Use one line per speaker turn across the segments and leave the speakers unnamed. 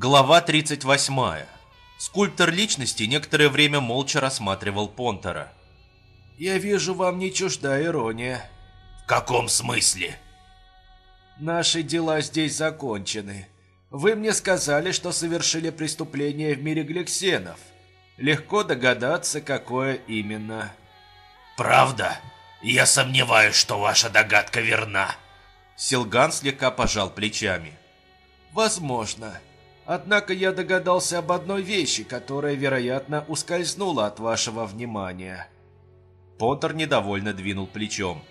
Глава 38. Скульптор личности некоторое время молча рассматривал Понтера.
«Я вижу, вам не чужда ирония.
В каком смысле?
Наши дела здесь закончены. Вы мне сказали, что совершили преступление в мире гликсенов. Легко догадаться, какое именно».
Правда? Я сомневаюсь, что ваша догадка верна.
Силган слегка пожал плечами.
Возможно. Однако я догадался об одной вещи, которая, вероятно, ускользнула от вашего внимания.
Поттер недовольно двинул плечом.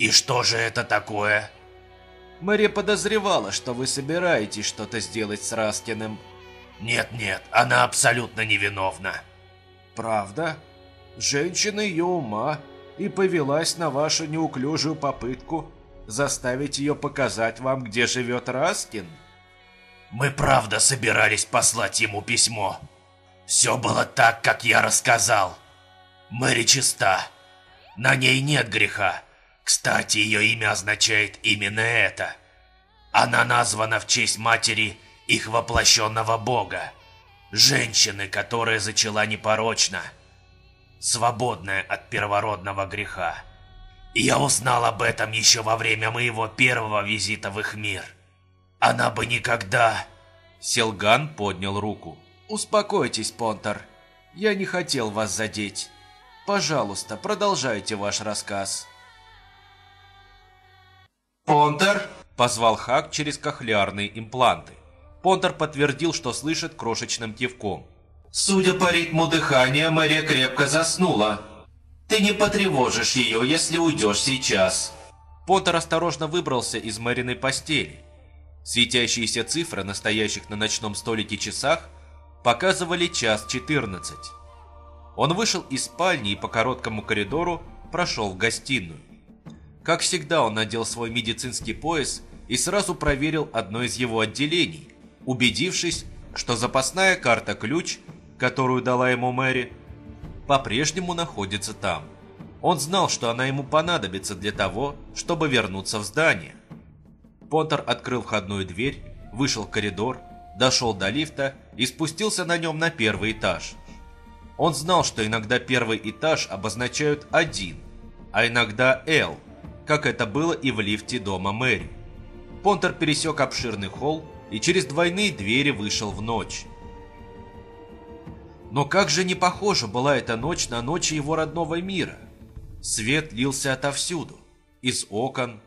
И что же это такое?
Мэри подозревала, что вы собираетесь что-то сделать с Раскиным.
Нет-нет, она абсолютно невиновна.
Правда? Женщина ее ума и повелась на вашу неуклюжую попытку заставить ее показать вам, где живет Раскин?
Мы правда собирались послать ему письмо. Все было так, как я рассказал. Мэри чиста. На ней нет греха. Кстати, ее имя означает именно это. Она названа в честь матери их воплощенного бога. Женщины, которая зачала непорочно. Свободная от первородного греха. Я узнал об этом еще во время моего первого визита в их мир. Она бы никогда...
Селган поднял руку.
Успокойтесь, Понтер. Я не хотел вас задеть. Пожалуйста, продолжайте ваш рассказ.
«Понтер!» – позвал Хак через кохлеарные импланты. Понтер подтвердил, что слышит крошечным кивком.
«Судя по ритму дыхания, Мэрия крепко заснула. Ты не потревожишь ее, если уйдешь сейчас».
Понтер осторожно выбрался из Мэриной постели. Светящиеся цифры на стоящих на ночном столике часах показывали час 14. Он вышел из спальни и по короткому коридору прошел в гостиную. Как всегда, он надел свой медицинский пояс и сразу проверил одно из его отделений, убедившись, что запасная карта-ключ, которую дала ему Мэри, по-прежнему находится там. Он знал, что она ему понадобится для того, чтобы вернуться в здание. Поттер открыл входную дверь, вышел в коридор, дошел до лифта и спустился на нем на первый этаж. Он знал, что иногда первый этаж обозначают один, а иногда L, как это было и в лифте дома Мэри. Понтер пересек обширный холл и через двойные двери вышел в ночь. Но как же не похожа была эта ночь на ночи его родного мира. Свет лился отовсюду, из окон,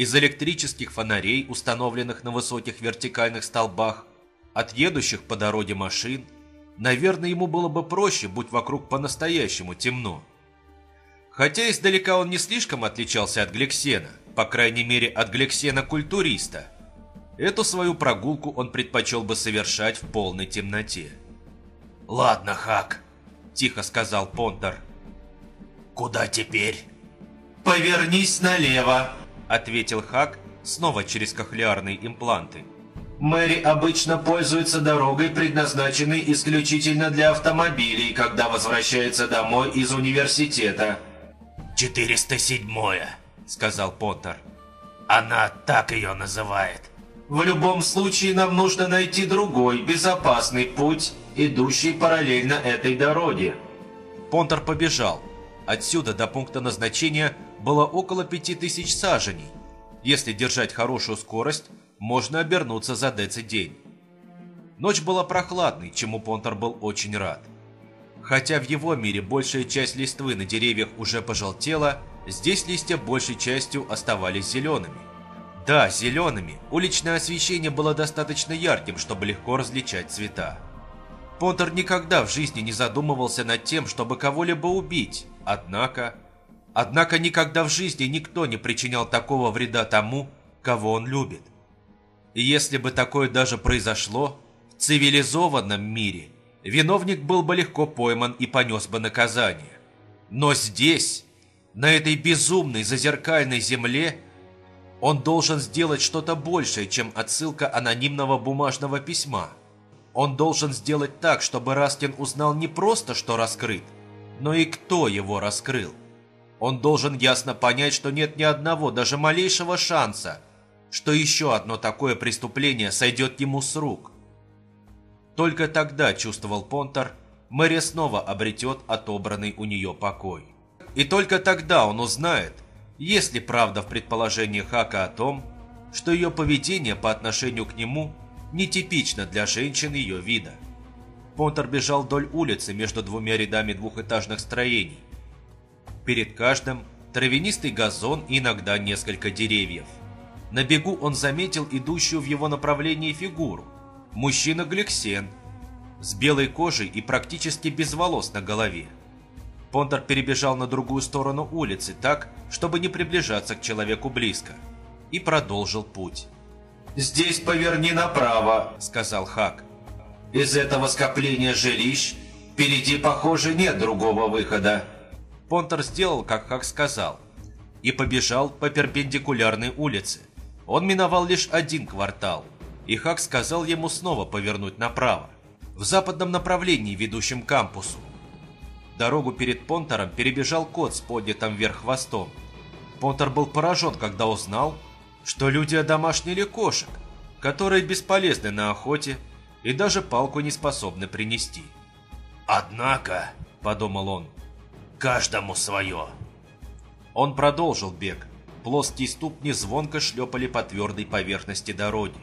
из электрических фонарей, установленных на высоких вертикальных столбах, от едущих по дороге машин. Наверное, ему было бы проще, будь вокруг по-настоящему темно. Хотя издалека он не слишком отличался от Глексена, по крайней мере от Глексена-культуриста. Эту свою прогулку он предпочел бы совершать в полной темноте.
«Ладно, Хак», –
тихо сказал Понтер.
«Куда теперь?»
«Повернись налево», –
ответил Хак, снова через кохлеарные импланты.
Мэри обычно пользуется дорогой, предназначенной исключительно для автомобилей, когда возвращается домой из университета.
«407-е», — сказал Поттер. «Она так ее называет».
«В любом случае нам нужно найти другой, безопасный путь, идущий параллельно этой дороге».
Понтер побежал. Отсюда до пункта назначения было около пяти тысяч саженей. Если держать хорошую скорость, можно обернуться за децидень. Ночь была прохладной, чему Понтер был очень рад. Хотя в его мире большая часть листвы на деревьях уже пожелтела, здесь листья большей частью оставались зелеными. Да, зелеными. Уличное освещение было достаточно ярким, чтобы легко различать цвета. Понтер никогда в жизни не задумывался над тем, чтобы кого-либо убить, однако... Однако никогда в жизни никто не причинял такого вреда тому, кого он любит. И если бы такое даже произошло, в цивилизованном мире виновник был бы легко пойман и понес бы наказание. Но здесь, на этой безумной зазеркальной земле, он должен сделать что-то большее, чем отсылка анонимного бумажного письма. Он должен сделать так, чтобы Раскин узнал не просто, что раскрыт, но и кто его раскрыл. Он должен ясно понять, что нет ни одного, даже малейшего шанса, что еще одно такое преступление сойдет ему с рук. Только тогда, чувствовал Понтер, Мэри снова обретет отобранный у нее покой. И только тогда он узнает, есть ли правда в предположении Хака о том, что ее поведение по отношению к нему нетипично для женщин ее вида. Понтер бежал вдоль улицы между двумя рядами двухэтажных строений. Перед каждым травянистый газон и иногда несколько деревьев. На бегу он заметил идущую в его направлении фигуру. Мужчина Глексен, с белой кожей и практически без волос на голове. Понтер перебежал на другую сторону улицы так, чтобы не приближаться к человеку близко, и продолжил путь.
«Здесь поверни направо», —
сказал Хак.
«Из этого скопления жилищ впереди, похоже, нет другого выхода».
Понтер сделал, как Хак сказал, и побежал по перпендикулярной улице. Он миновал лишь один квартал, и Хак сказал ему снова повернуть направо, в западном направлении, ведущем к кампусу. Дорогу перед Понтером перебежал кот с поднятым вверх хвостом. Понтер был поражен, когда узнал, что люди одомашнили кошек, которые бесполезны на охоте и даже палку не способны принести.
«Однако», — подумал он, — «каждому свое».
Он продолжил бег. Плоские ступни звонко шлепали по твердой поверхности дороги.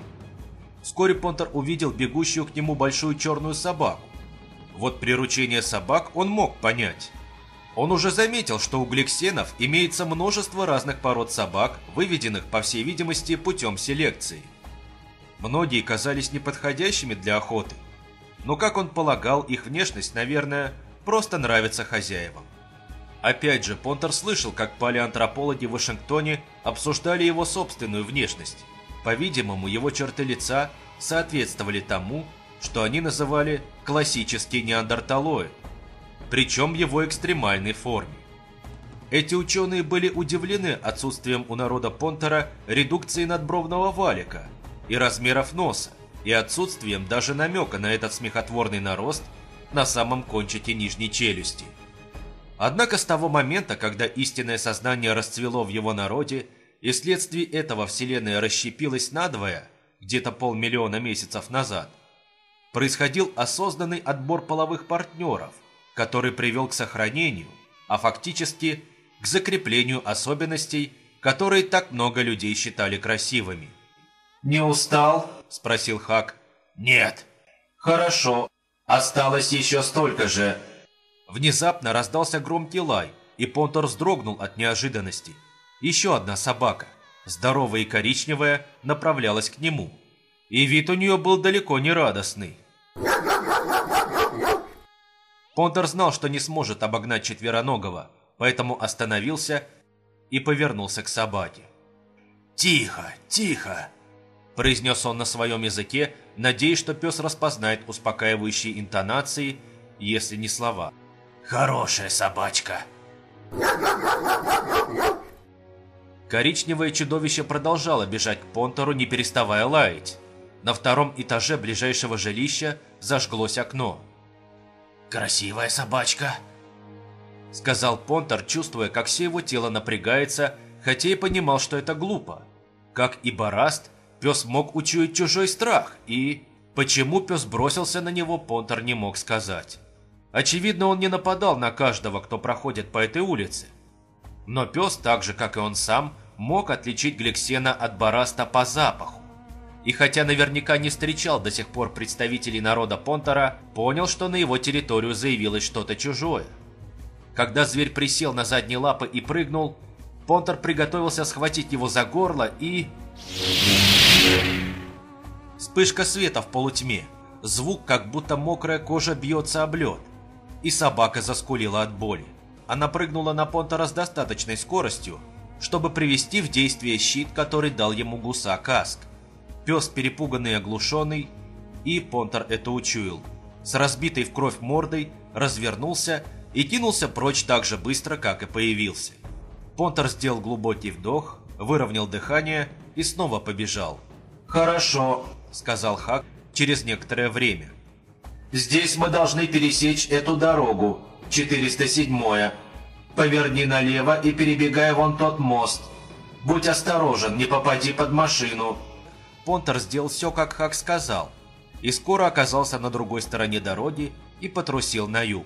Вскоре Понтер увидел бегущую к нему большую черную собаку. Вот приручение собак он мог понять. Он уже заметил, что у гликсенов имеется множество разных пород собак, выведенных, по всей видимости, путем селекции. Многие казались неподходящими для охоты, но, как он полагал, их внешность, наверное, просто нравится хозяевам. Опять же, Понтер слышал, как палеантропологи в Вашингтоне обсуждали его собственную внешность. По-видимому, его черты лица соответствовали тому, что они называли классический неандерталоид, причем его экстремальной форме. Эти ученые были удивлены отсутствием у народа Понтера редукции надбровного валика и размеров носа, и отсутствием даже намека на этот смехотворный нарост на самом кончике нижней челюсти. Однако с того момента, когда истинное сознание расцвело в его народе, и вследствие этого Вселенная расщепилась надвое, где-то полмиллиона месяцев назад, происходил осознанный отбор половых партнеров, который привел к сохранению, а фактически к закреплению особенностей, которые так много людей считали красивыми.
«Не устал?»
– спросил Хак.
«Нет».
«Хорошо. Осталось еще столько же».
Внезапно раздался громкий лай, и Понтер вздрогнул от неожиданности. Еще одна собака, здоровая и коричневая, направлялась к нему. И вид у нее был далеко не радостный. Понтер знал, что не сможет обогнать четвероногого, поэтому остановился и повернулся к собаке.
«Тихо, тихо!» – произнес он на своем языке, надеясь, что пес распознает успокаивающие интонации, если не слова. «Хорошая собачка!»
Коричневое чудовище продолжало бежать к Понтеру, не переставая лаять. На втором этаже ближайшего жилища зажглось окно.
«Красивая собачка», —
сказал Понтер, чувствуя, как все его тело напрягается, хотя и понимал, что это глупо. Как и Бараст, пес мог учуять чужой страх, и... Почему пес бросился на него, Понтер не мог сказать. Очевидно, он не нападал на каждого, кто проходит по этой улице. Но пес, так же, как и он сам, мог отличить Глексена от Бараста по запаху и хотя наверняка не встречал до сих пор представителей народа Понтера, понял, что на его территорию заявилось что-то чужое. Когда зверь присел на задние лапы и прыгнул, Понтер приготовился схватить его за горло и... Вспышка света в полутьме, звук, как будто мокрая кожа бьется об лед, и собака заскулила от боли. Она прыгнула на Понтера с достаточной скоростью, чтобы привести в действие щит, который дал ему гуса Каск. Пес, перепуганный и оглушенный, и Понтер это учуял, с разбитой в кровь мордой развернулся и кинулся прочь так же быстро, как и появился. Понтер сделал глубокий вдох, выровнял дыхание и снова побежал.
«Хорошо», —
сказал Хак через некоторое время.
«Здесь мы должны пересечь эту дорогу, 407-я. Поверни налево и перебегай вон тот мост. Будь осторожен, не попади под машину.
Понтер сделал все, как Хак сказал. и скоро оказался на другой стороне дороги и потрусил на юг.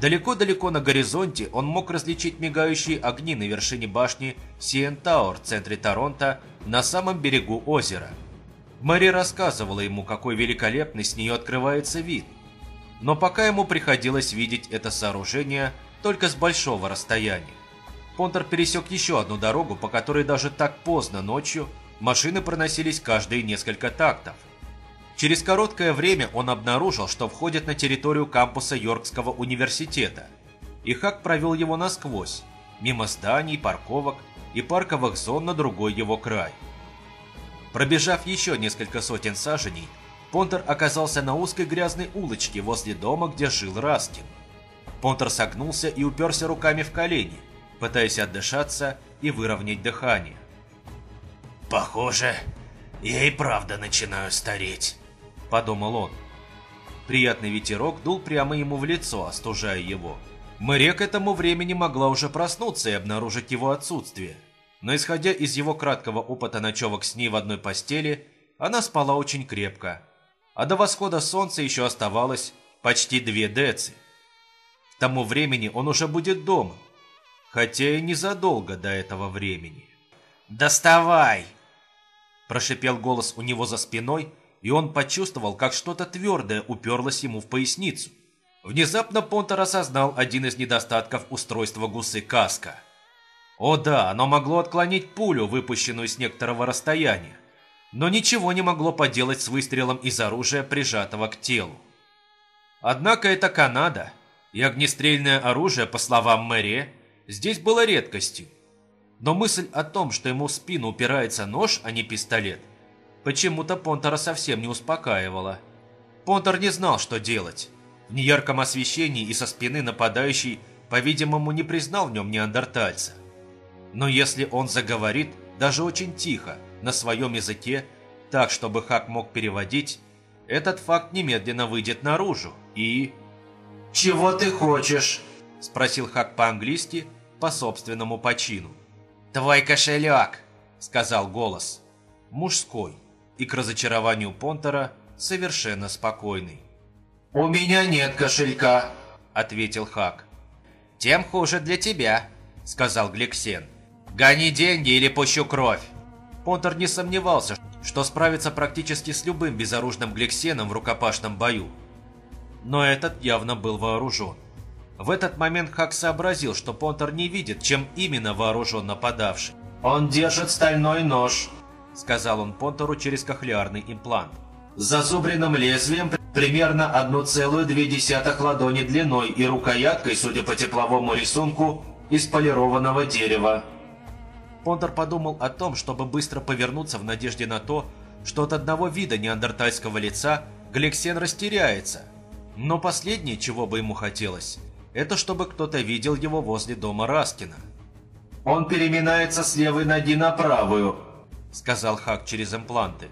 Далеко-далеко на горизонте он мог различить мигающие огни на вершине башни Сиен Тауэр в центре Торонто на самом берегу озера. Мэри рассказывала ему, какой великолепный с нее открывается вид. Но пока ему приходилось видеть это сооружение только с большого расстояния. Понтер пересек еще одну дорогу, по которой даже так поздно ночью машины проносились каждые несколько тактов. Через короткое время он обнаружил, что входит на территорию кампуса Йоркского университета. И Хак провел его насквозь, мимо зданий, парковок и парковых зон на другой его край. Пробежав еще несколько сотен саженей, Понтер оказался на узкой грязной улочке возле дома, где жил Раскин. Понтер согнулся и уперся руками в колени, пытаясь отдышаться и выровнять дыхание.
«Похоже, я и правда начинаю стареть», –
подумал он. Приятный ветерок дул прямо ему в лицо, остужая его. Мэре к этому времени могла уже проснуться и обнаружить его отсутствие. Но исходя из его краткого опыта ночевок с ней в одной постели, она спала очень крепко. А до восхода солнца еще оставалось почти две деци. К тому времени он уже будет дома, хотя и незадолго до этого времени.
«Доставай!»
Прошипел голос у него за спиной, и он почувствовал, как что-то твердое уперлось ему в поясницу. Внезапно Понтер осознал один из недостатков устройства гусы каска. О да, оно могло отклонить пулю, выпущенную с некоторого расстояния, но ничего не могло поделать с выстрелом из оружия, прижатого к телу. Однако это Канада, и огнестрельное оружие, по словам Мэри, здесь было редкостью. Но мысль о том, что ему в спину упирается нож, а не пистолет, почему-то Понтера совсем не успокаивала. Понтер не знал, что делать. В неярком освещении и со спины нападающий, по-видимому, не признал в нем неандертальца. Но если он заговорит, даже очень тихо, на своем языке, так, чтобы Хак мог переводить, этот факт немедленно выйдет наружу и...
«Чего ты хочешь?»
– спросил Хак по-английски, по собственному почину.
«Твой кошелек!» – сказал голос.
Мужской и к разочарованию Понтера совершенно спокойный.
«У меня нет кошелька», —
ответил Хак.
«Тем хуже для тебя», — сказал Гликсен. «Гони деньги или пущу кровь».
Понтер не сомневался, что справится практически с любым безоружным Гликсеном в рукопашном бою. Но этот явно был вооружен. В этот момент Хак сообразил, что Понтер не видит, чем именно вооружен нападавший.
«Он держит стальной нож», —
сказал он Понтеру через кохлеарный имплант.
«С зазубренным лезвием примерно 1,2 ладони длиной и рукояткой, судя по тепловому рисунку, из полированного дерева».
Понтер подумал о том, чтобы быстро повернуться в надежде на то, что от одного вида неандертальского лица Глексен растеряется. Но последнее, чего бы ему хотелось, это чтобы кто-то видел его возле дома Раскина.
«Он переминается с левой ноги на правую», —
сказал Хак через импланты.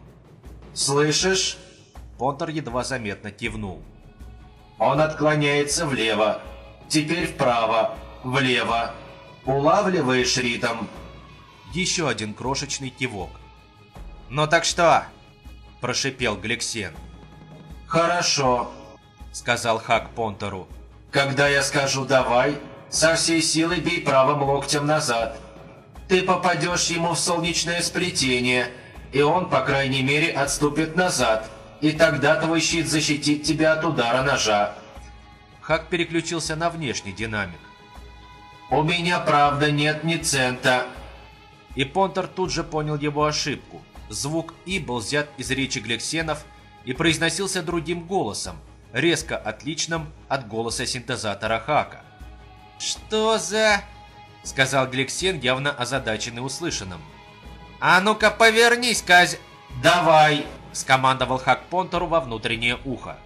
«Слышишь?»
Понтер едва заметно кивнул.
«Он отклоняется влево. Теперь вправо. Влево. Улавливаешь ритм?»
Еще один крошечный кивок.
«Ну так что?»
– прошипел Глексен.
«Хорошо», –
сказал Хак Понтеру.
«Когда я скажу «давай», со всей силы бей правым локтем назад. Ты попадешь ему в солнечное сплетение, и он, по крайней мере, отступит назад, и тогда твой щит защитит тебя от удара ножа.
Хак переключился на внешний динамик.
«У меня, правда, нет ни цента».
И Понтер тут же понял его ошибку. Звук «и» был взят из речи Глексенов и произносился другим голосом, резко отличным от голоса синтезатора Хака.
«Что за...» — сказал Гликсен, явно озадаченный услышанным. «А ну-ка повернись, Каз...»
«Давай!»
— скомандовал Хак Понтеру во внутреннее ухо.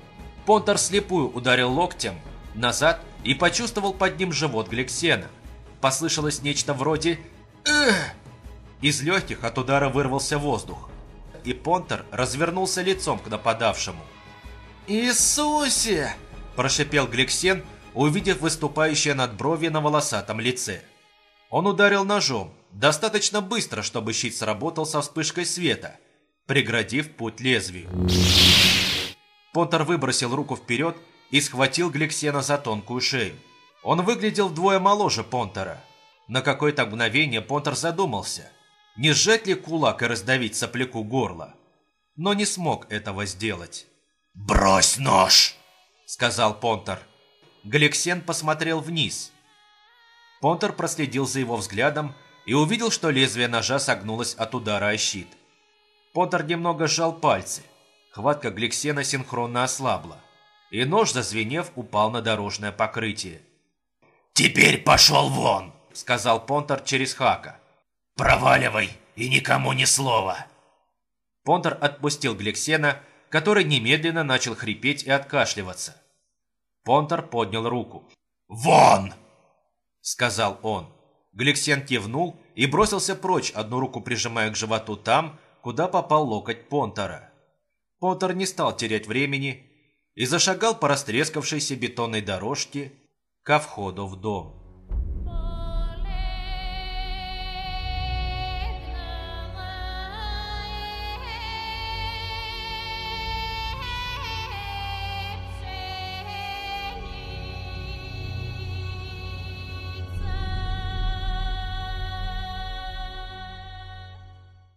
Понтер слепую ударил локтем назад и почувствовал под ним живот Гликсена. Послышалось нечто вроде «Эх!». Из легких от удара вырвался воздух, и Понтер развернулся лицом к нападавшему.
«Иисусе!»
– прошипел Гликсен, увидев выступающее надбровье на волосатом лице. Он ударил ножом, достаточно быстро, чтобы щит сработал со вспышкой света, преградив путь лезвию. Понтер выбросил руку вперед и схватил Гликсена за тонкую шею. Он выглядел вдвое моложе Понтера. На какое-то мгновение Понтер задумался, не сжать ли кулак и раздавить сопляку горло. Но не смог этого сделать.
«Брось нож!»
— сказал Понтер. Гликсен посмотрел вниз. Понтер проследил за его взглядом и увидел, что лезвие ножа согнулось от удара о щит. Понтер немного сжал пальцы. Хватка Гликсена синхронно ослабла, и нож, зазвенев, упал на дорожное покрытие.
«Теперь пошел вон!»
— сказал Понтер через Хака.
«Проваливай и никому ни слова!»
Понтер отпустил Гликсена, который немедленно начал хрипеть и откашливаться. Понтер поднял руку.
«Вон!»
— сказал он. Гликсен кивнул и бросился прочь, одну руку прижимая к животу там, куда попал локоть Понтера. Понтер не стал терять времени и зашагал по растрескавшейся бетонной дорожке ко входу в дом.